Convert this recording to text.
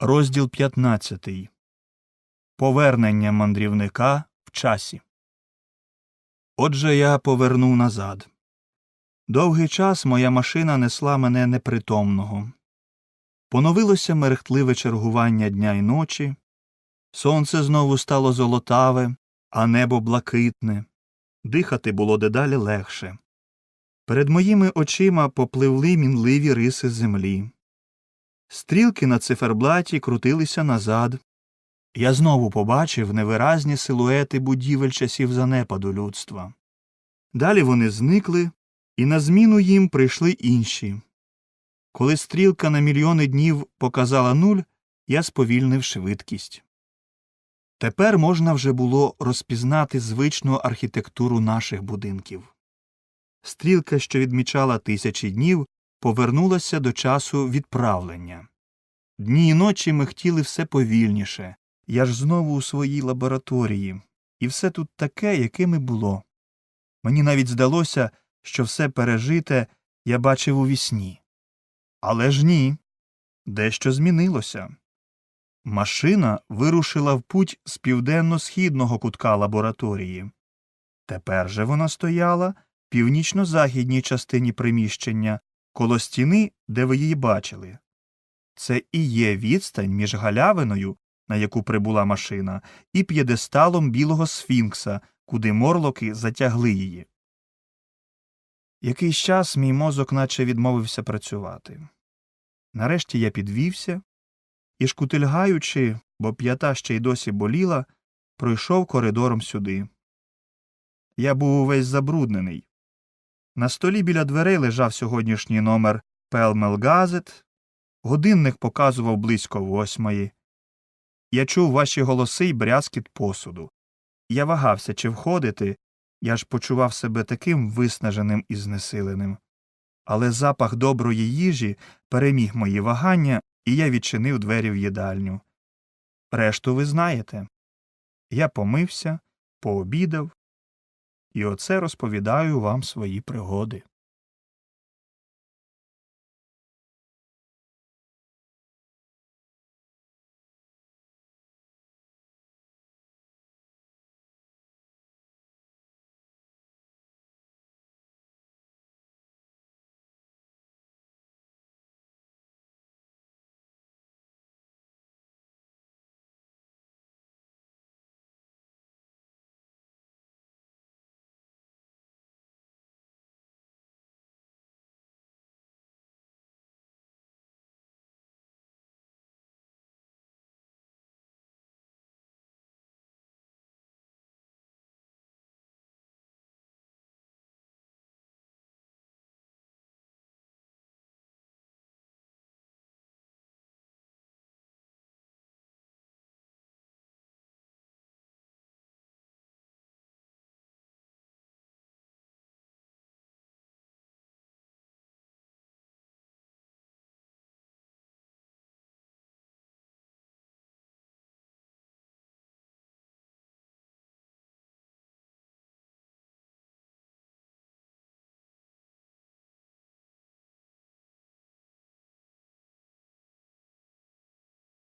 Розділ 15. Повернення мандрівника в часі. Отже, я повернув назад. Довгий час моя машина несла мене непритомного. Поновилося мерехтливе чергування дня й ночі. Сонце знову стало золотаве, а небо блакитне. Дихати було дедалі легше. Перед моїми очима попливли мінливі риси землі. Стрілки на циферблаті крутилися назад. Я знову побачив невиразні силуети будівель часів занепаду людства. Далі вони зникли, і на зміну їм прийшли інші. Коли стрілка на мільйони днів показала нуль, я сповільнив швидкість. Тепер можна вже було розпізнати звичну архітектуру наших будинків. Стрілка, що відмічала тисячі днів, повернулася до часу відправлення. Дні й ночі михтіли все повільніше. Я ж знову у своїй лабораторії, і все тут таке, яким і було. Мені навіть здалося, що все пережите я бачив у вісні. Але ж ні. Дещо змінилося. Машина вирушила в путь з південно-східного кутка лабораторії. Тепер же вона стояла в північно-західній частині приміщення, коло стіни, де ви її бачили. Це і є відстань між галявиною, на яку прибула машина, і п'єдесталом білого сфінкса, куди морлоки затягли її. Якийсь час мій мозок наче відмовився працювати. Нарешті я підвівся і, шкутильгаючи, бо п'ята ще й досі боліла, пройшов коридором сюди. Я був увесь забруднений. На столі біля дверей лежав сьогоднішній номер Пелмел Газет, годинник показував близько восьмої. Я чув ваші голоси й брязкіт посуду. Я вагався, чи входити, я ж почував себе таким виснаженим і знесиленим. Але запах доброї їжі переміг мої вагання, і я відчинив двері в їдальню. Решту ви знаєте. Я помився, пообідав, і оце розповідаю вам свої пригоди.